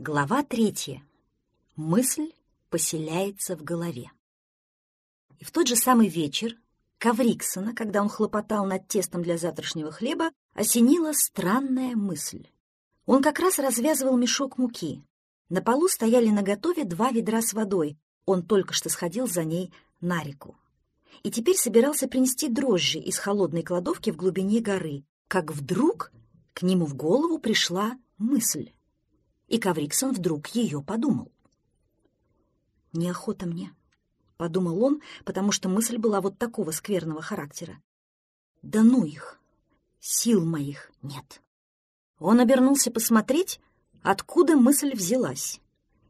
Глава третья. Мысль поселяется в голове. И в тот же самый вечер Кавриксона, когда он хлопотал над тестом для завтрашнего хлеба, осенила странная мысль. Он как раз развязывал мешок муки. На полу стояли наготове два ведра с водой. Он только что сходил за ней на реку. И теперь собирался принести дрожжи из холодной кладовки в глубине горы, как вдруг к нему в голову пришла мысль и Кавриксон вдруг ее подумал. «Неохота мне», — подумал он, потому что мысль была вот такого скверного характера. «Да ну их! Сил моих нет». Он обернулся посмотреть, откуда мысль взялась,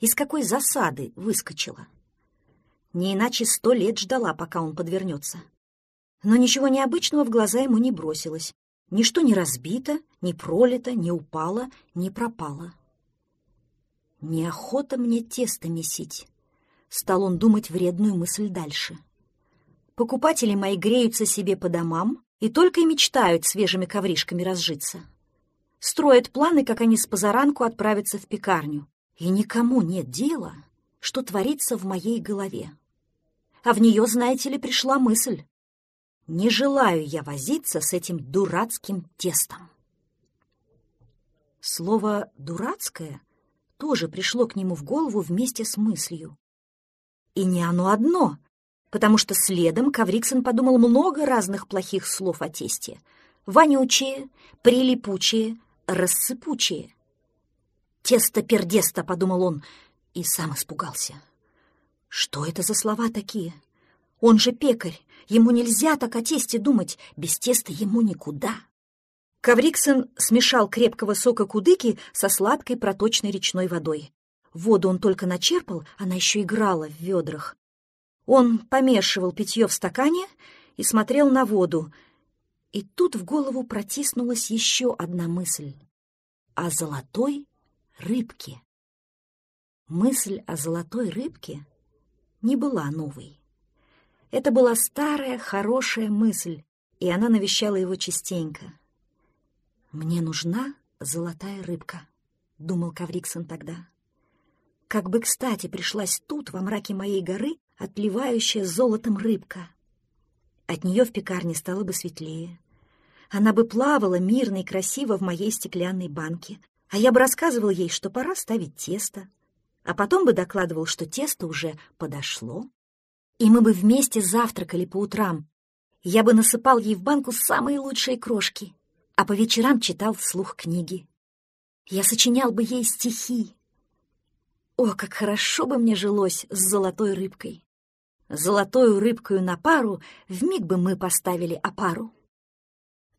из какой засады выскочила. Не иначе сто лет ждала, пока он подвернется. Но ничего необычного в глаза ему не бросилось. Ничто не разбито, не пролито, не упало, не пропало. Неохота мне тесто месить. Стал он думать вредную мысль дальше. Покупатели мои греются себе по домам и только и мечтают свежими ковришками разжиться. Строят планы, как они с позаранку отправятся в пекарню. И никому нет дела, что творится в моей голове. А в нее, знаете ли, пришла мысль. Не желаю я возиться с этим дурацким тестом. Слово «дурацкое» тоже пришло к нему в голову вместе с мыслью. И не оно одно, потому что следом Кавриксон подумал много разных плохих слов о тесте. Вонючие, прилипучие, рассыпучие. «Тесто-пердесто», — подумал он, и сам испугался. Что это за слова такие? Он же пекарь, ему нельзя так о тесте думать, без теста ему никуда. Кавриксон смешал крепкого сока кудыки со сладкой проточной речной водой. Воду он только начерпал, она еще играла в ведрах. Он помешивал питье в стакане и смотрел на воду. И тут в голову протиснулась еще одна мысль — о золотой рыбке. Мысль о золотой рыбке не была новой. Это была старая, хорошая мысль, и она навещала его частенько. «Мне нужна золотая рыбка», — думал Кавриксон тогда. «Как бы кстати пришлась тут, во мраке моей горы, отливающая золотом рыбка. От нее в пекарне стало бы светлее. Она бы плавала мирно и красиво в моей стеклянной банке, а я бы рассказывал ей, что пора ставить тесто, а потом бы докладывал, что тесто уже подошло, и мы бы вместе завтракали по утрам. Я бы насыпал ей в банку самые лучшие крошки, а по вечерам читал вслух книги. Я сочинял бы ей стихи. О, как хорошо бы мне жилось с золотой рыбкой! Золотою рыбкою на пару вмиг бы мы поставили опару.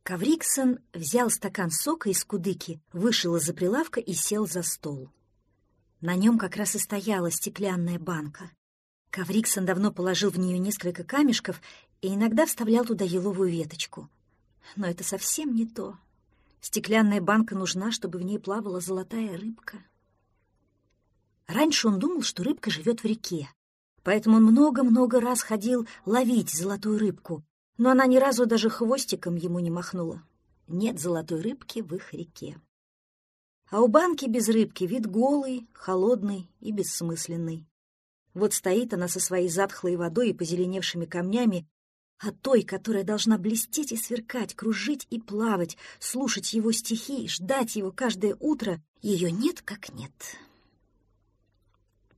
Кавриксон взял стакан сока из кудыки, вышел из-за прилавка и сел за стол. На нем как раз и стояла стеклянная банка. Кавриксон давно положил в нее несколько камешков и иногда вставлял туда еловую веточку. Но это совсем не то. Стеклянная банка нужна, чтобы в ней плавала золотая рыбка. Раньше он думал, что рыбка живет в реке, поэтому он много-много раз ходил ловить золотую рыбку, но она ни разу даже хвостиком ему не махнула. Нет золотой рыбки в их реке. А у банки без рыбки вид голый, холодный и бессмысленный. Вот стоит она со своей затхлой водой и позеленевшими камнями а той, которая должна блестеть и сверкать, кружить и плавать, слушать его стихи, ждать его каждое утро, ее нет как нет.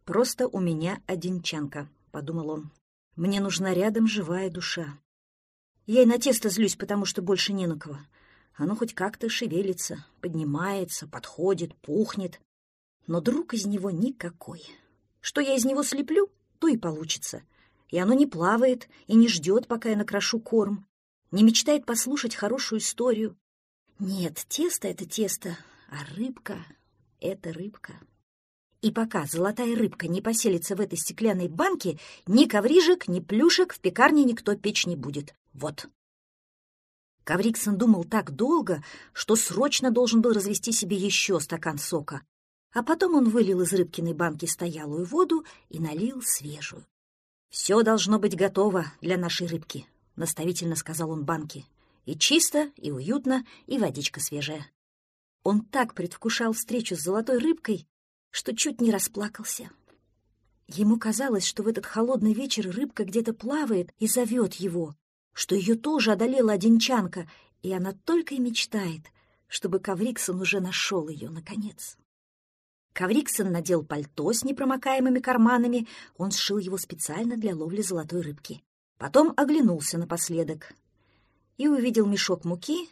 «Просто у меня одинчанка», — подумал он. «Мне нужна рядом живая душа. Я и на тесто злюсь, потому что больше не на кого. Оно хоть как-то шевелится, поднимается, подходит, пухнет. Но друг из него никакой. Что я из него слеплю, то и получится — и оно не плавает и не ждет, пока я накрошу корм, не мечтает послушать хорошую историю. Нет, тесто — это тесто, а рыбка — это рыбка. И пока золотая рыбка не поселится в этой стеклянной банке, ни коврижек, ни плюшек в пекарне никто печь не будет. Вот. Ковриксон думал так долго, что срочно должен был развести себе еще стакан сока. А потом он вылил из рыбкиной банки стоялую воду и налил свежую. «Все должно быть готово для нашей рыбки», — наставительно сказал он банке. «И чисто, и уютно, и водичка свежая». Он так предвкушал встречу с золотой рыбкой, что чуть не расплакался. Ему казалось, что в этот холодный вечер рыбка где-то плавает и зовет его, что ее тоже одолела одинчанка, и она только и мечтает, чтобы Кавриксон уже нашел ее, наконец. Кавриксон надел пальто с непромокаемыми карманами, он сшил его специально для ловли золотой рыбки. Потом оглянулся напоследок и увидел мешок муки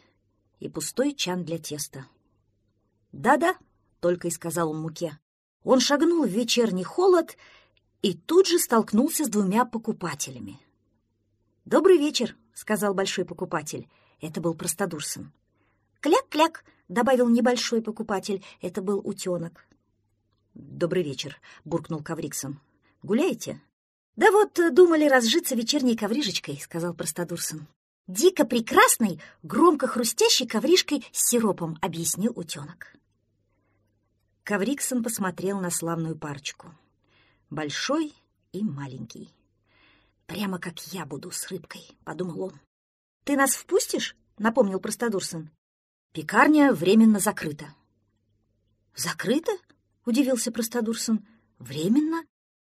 и пустой чан для теста. «Да-да», — только и сказал он муке. Он шагнул в вечерний холод и тут же столкнулся с двумя покупателями. «Добрый вечер», — сказал большой покупатель. Это был простодурсон. «Кляк-кляк», — добавил небольшой покупатель. Это был утенок. «Добрый вечер», — буркнул Кавриксон. «Гуляете?» «Да вот э, думали разжиться вечерней коврижечкой», — сказал простодурсон. «Дико прекрасной, громко хрустящей ковришкой с сиропом», — объяснил утенок. Кавриксон посмотрел на славную парочку. Большой и маленький. «Прямо как я буду с рыбкой», — подумал он. «Ты нас впустишь?» — напомнил простодурсон. «Пекарня временно закрыта». «Закрыта?» — удивился простодурсон. «Временно?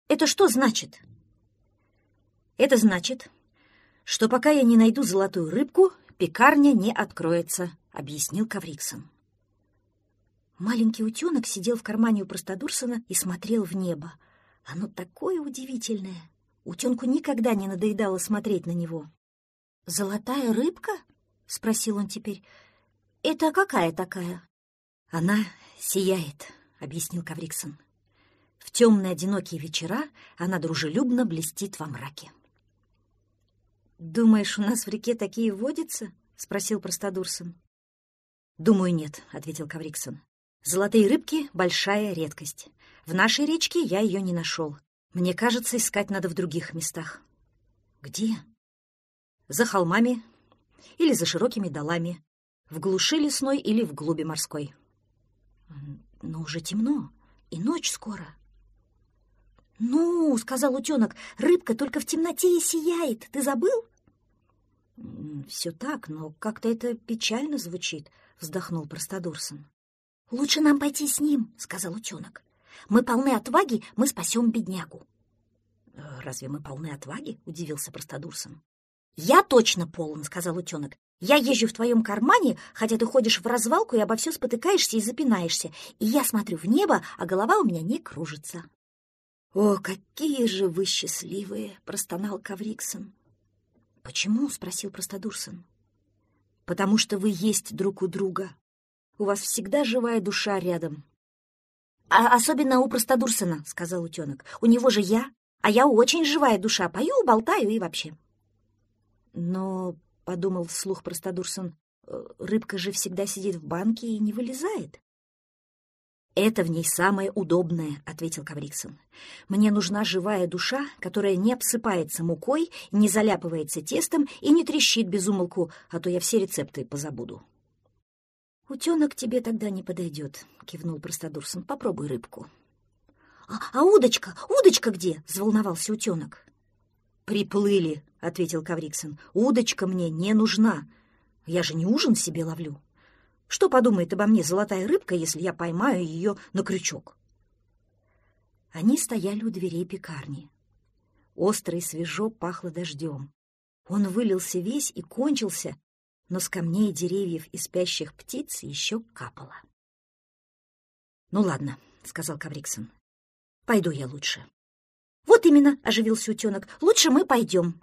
Это что значит?» «Это значит, что пока я не найду золотую рыбку, пекарня не откроется», — объяснил Кавриксон. Маленький утенок сидел в кармане у простодурсона и смотрел в небо. Оно такое удивительное. Утенку никогда не надоедало смотреть на него. «Золотая рыбка?» — спросил он теперь. «Это какая такая?» «Она сияет», — объяснил Кавриксон. «В темные одинокие вечера она дружелюбно блестит во мраке». «Думаешь, у нас в реке такие водятся?» — спросил Простодурсон. «Думаю, нет», — ответил Кавриксон. «Золотые рыбки — большая редкость. В нашей речке я ее не нашел. Мне кажется, искать надо в других местах». «Где?» «За холмами или за широкими долами, в глуши лесной или в глуби морской». «Но уже темно, и ночь скоро». «Ну, — сказал утенок, — рыбка только в темноте и сияет. Ты забыл?» «Все так, но как-то это печально звучит», — вздохнул Простодурсон. «Лучше нам пойти с ним», — сказал утенок. «Мы полны отваги, мы спасем беднягу». «Э, «Разве мы полны отваги?» — удивился Простодурсон. «Я точно полон», — сказал утенок. «Я езжу в твоем кармане, хотя ты ходишь в развалку и обо все спотыкаешься и запинаешься, и я смотрю в небо, а голова у меня не кружится». «О, какие же вы счастливые!» — простонал Кавриксон. «Почему?» — спросил Простодурсон. «Потому что вы есть друг у друга. У вас всегда живая душа рядом». «А особенно у Простодурсона», — сказал утенок. «У него же я, а я очень живая душа. Пою, болтаю и вообще». «Но», — подумал вслух Простодурсон, «э, «рыбка же всегда сидит в банке и не вылезает». «Это в ней самое удобное», — ответил Кавриксон. «Мне нужна живая душа, которая не обсыпается мукой, не заляпывается тестом и не трещит без умолку, а то я все рецепты позабуду». «Утенок тебе тогда не подойдет», — кивнул Простодурсон. «Попробуй рыбку». «А, «А удочка? Удочка где?» — взволновался утенок. «Приплыли», — ответил Кавриксон. «Удочка мне не нужна. Я же не ужин себе ловлю». Что подумает обо мне золотая рыбка, если я поймаю ее на крючок? Они стояли у дверей пекарни. Острый свежо пахло дождем. Он вылился весь и кончился, но с камней деревьев и спящих птиц еще капало. «Ну ладно», — сказал Кавриксон. «Пойду я лучше». «Вот именно», — оживился утенок. «Лучше мы пойдем».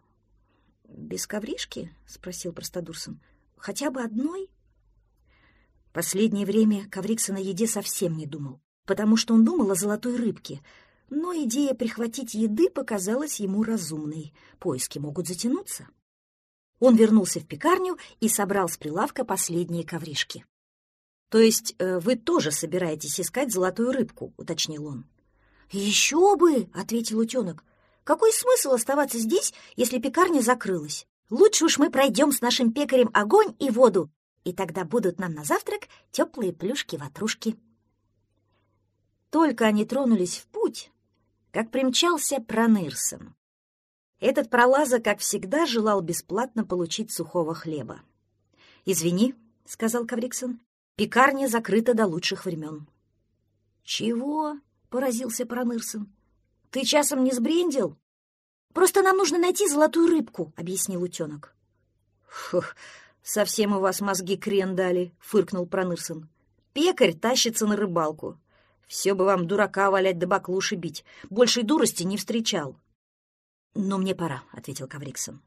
«Без ковришки?» — спросил Простодурсон. «Хотя бы одной?» Последнее время Кавриксон о еде совсем не думал, потому что он думал о золотой рыбке, но идея прихватить еды показалась ему разумной. Поиски могут затянуться. Он вернулся в пекарню и собрал с прилавка последние ковришки. «То есть э, вы тоже собираетесь искать золотую рыбку?» — уточнил он. «Еще бы!» — ответил утенок. «Какой смысл оставаться здесь, если пекарня закрылась? Лучше уж мы пройдем с нашим пекарем огонь и воду и тогда будут нам на завтрак теплые плюшки-ватрушки. Только они тронулись в путь, как примчался Пронырсон. Этот пролаза, как всегда, желал бесплатно получить сухого хлеба. «Извини», — сказал Кавриксон, — «пекарня закрыта до лучших времен». «Чего?» — поразился Пронырсон. «Ты часом не сбрендил?» «Просто нам нужно найти золотую рыбку», — объяснил утенок. «Фух, совсем у вас мозги крен дали», — фыркнул Пронырсон. «Пекарь тащится на рыбалку. Все бы вам дурака валять да баклуши бить. Большей дурости не встречал». «Но мне пора», — ответил Кавриксон.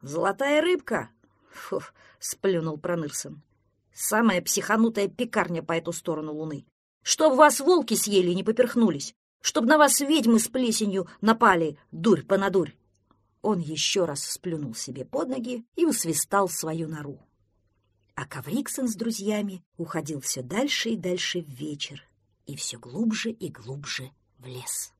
«Золотая рыбка?» — Фух, сплюнул Пронырсон. «Самая психанутая пекарня по эту сторону луны. Чтоб вас волки съели и не поперхнулись. Чтоб на вас ведьмы с плесенью напали, дурь понадурь. Он еще раз сплюнул себе под ноги и усвистал свою нору. А Кавриксон с друзьями уходил все дальше и дальше в вечер и все глубже и глубже в лес.